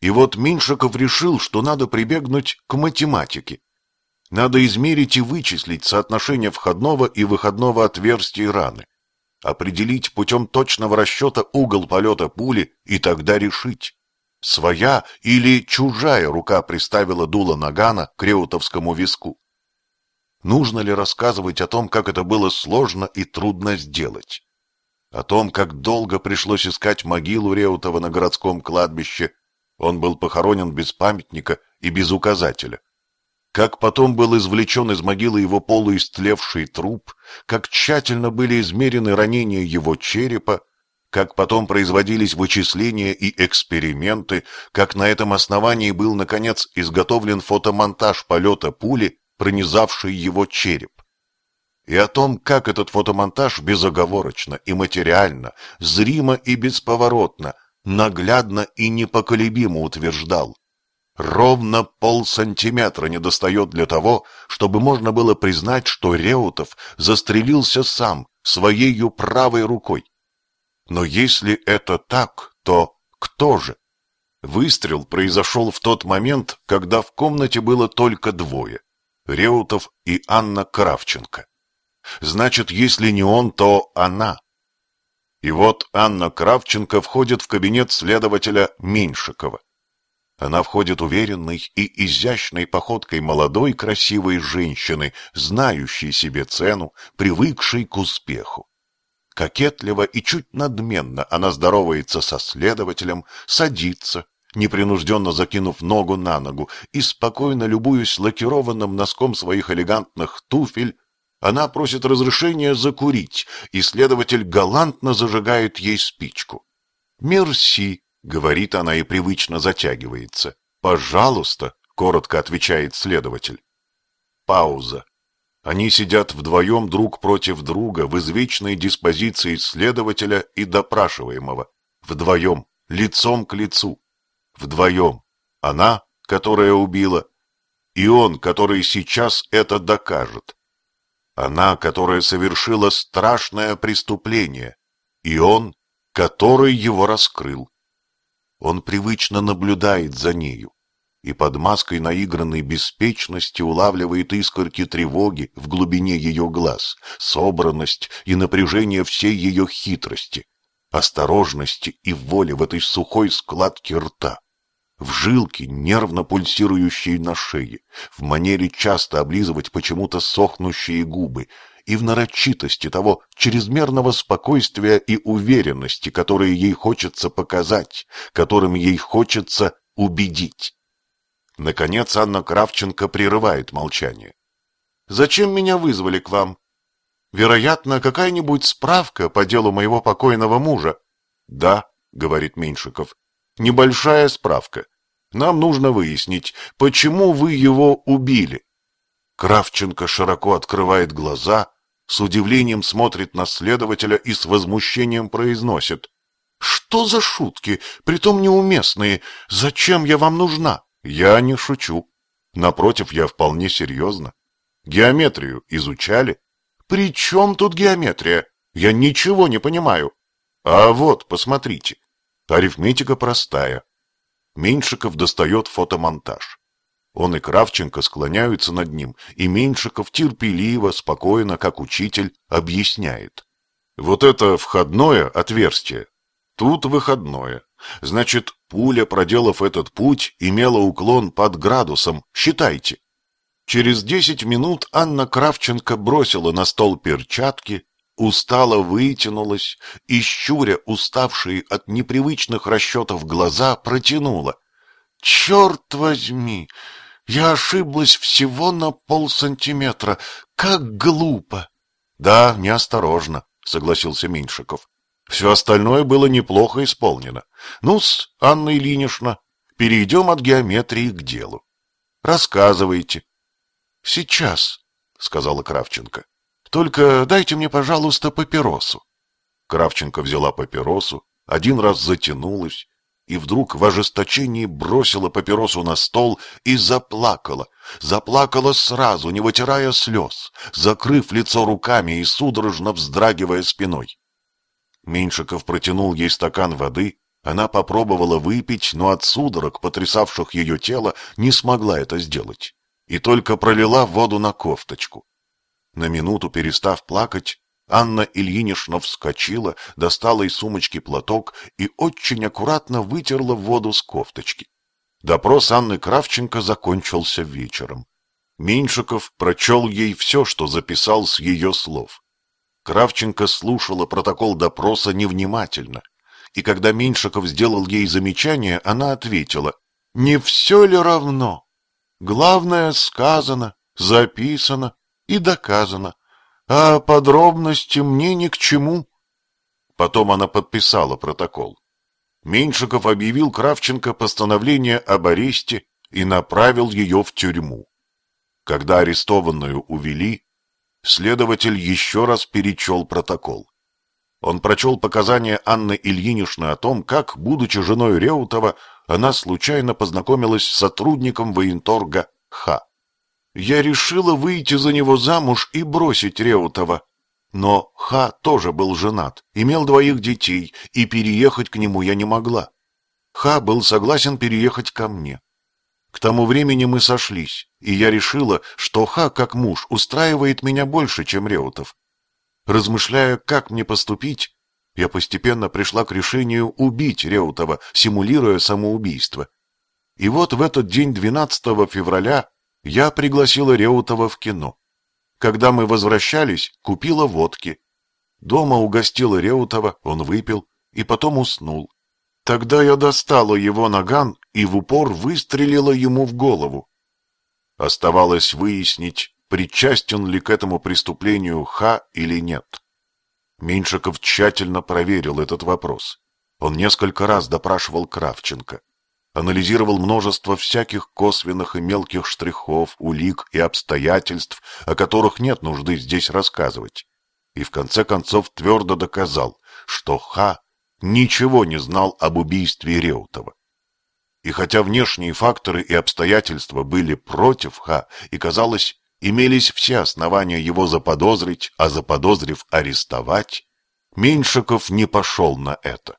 И вот Меньшиков решил, что надо прибегнуть к математике. Надо измерить и вычислить соотношение входного и выходного отверстий раны, определить путем точного расчета угол полета пули и тогда решить, своя или чужая рука приставила дуло нагана к реутовскому виску. Нужно ли рассказывать о том, как это было сложно и трудно сделать? О том, как долго пришлось искать могилу Реутова на городском кладбище. Он был похоронен без памятника и без указателя. Как потом был извлечен из могилы его полуистлевший труп, как тщательно были измерены ранения его черепа, как потом производились вычисления и эксперименты, как на этом основании был, наконец, изготовлен фотомонтаж полета пули, пронизавший его череп. И о том, как этот фотомонтаж безоговорочно и материально, зримо и бесповоротно, наглядно и непоколебимо утверждал. Ровно полсантиметра недостает для того, чтобы можно было признать, что Реутов застрелился сам, своею правой рукой. Но если это так, то кто же? Выстрел произошел в тот момент, когда в комнате было только двое — Реутов и Анна Кравченко. Значит, если не он, то она. И вот Анна Кравченко входит в кабинет следователя Меньшикова. Она входит уверенной и изящной походкой молодой красивой женщины, знающей себе цену, привыкшей к успеху. Кокетливо и чуть надменно она здоровается со следователем, садится, непринужденно закинув ногу на ногу, и, спокойно любуясь лакированным носком своих элегантных туфель, она просит разрешения закурить, и следователь галантно зажигает ей спичку. «Мерси», — говорит она и привычно затягивается. «Пожалуйста», — коротко отвечает следователь. Пауза. Они сидят вдвоем друг против друга в извечной диспозиции следователя и допрашиваемого. Вдвоем, лицом к лицу. Вдвоем. Она, которая убила, и он, который сейчас это докажет. Она, которая совершила страшное преступление, и он, который его раскрыл. Он привычно наблюдает за нею и под маской наигранной беспечности улавливает искорки тревоги в глубине ее глаз, собранность и напряжение всей ее хитрости, осторожности и воли в этой сухой складке рта, в жилке, нервно пульсирующей на шее, в манере часто облизывать почему-то сохнущие губы и в нарочитости того чрезмерного спокойствия и уверенности, которые ей хочется показать, которым ей хочется убедить. Наконец Анна Кравченко прерывает молчание. «Зачем меня вызвали к вам? Вероятно, какая-нибудь справка по делу моего покойного мужа?» «Да», — говорит Меньшиков, — «небольшая справка. Нам нужно выяснить, почему вы его убили». Кравченко широко открывает глаза, с удивлением смотрит на следователя и с возмущением произносит. «Что за шутки, притом неуместные? Зачем я вам нужна?» Я не шучу. Напротив, я вполне серьезно. Геометрию изучали? При чем тут геометрия? Я ничего не понимаю. А вот, посмотрите. Арифметика простая. Меньшиков достает фотомонтаж. Он и Кравченко склоняются над ним, и Меньшиков терпеливо, спокойно, как учитель, объясняет. Вот это входное отверстие, тут выходное. Значит, пуля, проделав этот путь, имела уклон под градусом. Считайте. Через десять минут Анна Кравченко бросила на стол перчатки, устало вытянулась и, щуря уставшие от непривычных расчетов глаза, протянула. «Черт возьми! Я ошиблась всего на полсантиметра. Как глупо!» «Да, неосторожно», — согласился Меньшиков. Все остальное было неплохо исполнено. Ну-с, Анна Ильинична, перейдем от геометрии к делу. Рассказывайте. Сейчас, сказала Кравченко. Только дайте мне, пожалуйста, папиросу. Кравченко взяла папиросу, один раз затянулась и вдруг в ожесточении бросила папиросу на стол и заплакала. Заплакала сразу, не вытирая слез, закрыв лицо руками и судорожно вздрагивая спиной. Меньшиков протянул ей стакан воды, Она попробовала выпить, но от судорог, потрясавших ее тело, не смогла это сделать. И только пролила воду на кофточку. На минуту перестав плакать, Анна Ильинична вскочила, достала из сумочки платок и очень аккуратно вытерла воду с кофточки. Допрос Анны Кравченко закончился вечером. Меньшиков прочел ей все, что записал с ее слов. Кравченко слушала протокол допроса невнимательно, и когда Меньшиков сделал ей замечание, она ответила, «Не все ли равно? Главное сказано, записано и доказано, а подробности мне ни к чему». Потом она подписала протокол. Меньшиков объявил Кравченко постановление об аресте и направил ее в тюрьму. Когда арестованную увели, следователь еще раз перечел протокол. Он прочел показания Анны Ильиничны о том, как, будучи женой Реутова, она случайно познакомилась с сотрудником военторга Х. «Я решила выйти за него замуж и бросить Реутова», но Ха тоже был женат, имел двоих детей, и переехать к нему я не могла. Ха был согласен переехать ко мне. К тому времени мы сошлись, и я решила, что Ха, как муж, устраивает меня больше, чем Реутов. Размышляя, как мне поступить, я постепенно пришла к решению убить Реутова, симулируя самоубийство. И вот в этот день 12 февраля я пригласила Реутова в кино. Когда мы возвращались, купила водки. Дома угостила Реутова, он выпил и потом уснул. Тогда я достала его наган и в упор выстрелила ему в голову. Оставалось выяснить, причастен ли к этому преступлению Ха или нет. Меньшиков тщательно проверил этот вопрос. Он несколько раз допрашивал Кравченко анализировал множество всяких косвенных и мелких штрихов, улик и обстоятельств, о которых нет нужды здесь рассказывать. И в конце концов твердо доказал, что Ха ничего не знал об убийстве Реутова. И хотя внешние факторы и обстоятельства были против Ха, и, казалось, имелись все основания его заподозрить, а заподозрив арестовать, Меньшиков не пошел на это.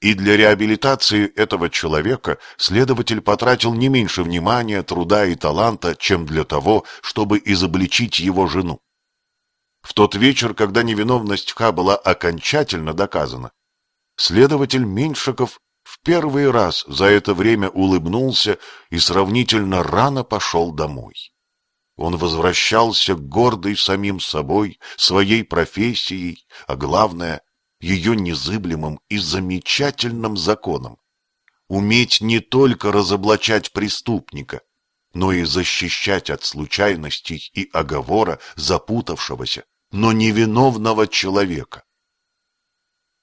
И для реабилитации этого человека следователь потратил не меньше внимания, труда и таланта, чем для того, чтобы изобличить его жену. В тот вечер, когда невиновность Ха была окончательно доказана, следователь Меньшиков в первый раз за это время улыбнулся и сравнительно рано пошел домой. Он возвращался гордый самим собой, своей профессией, а главное ее незыблемым и замечательным законом. Уметь не только разоблачать преступника, но и защищать от случайностей и оговора запутавшегося, но невиновного человека.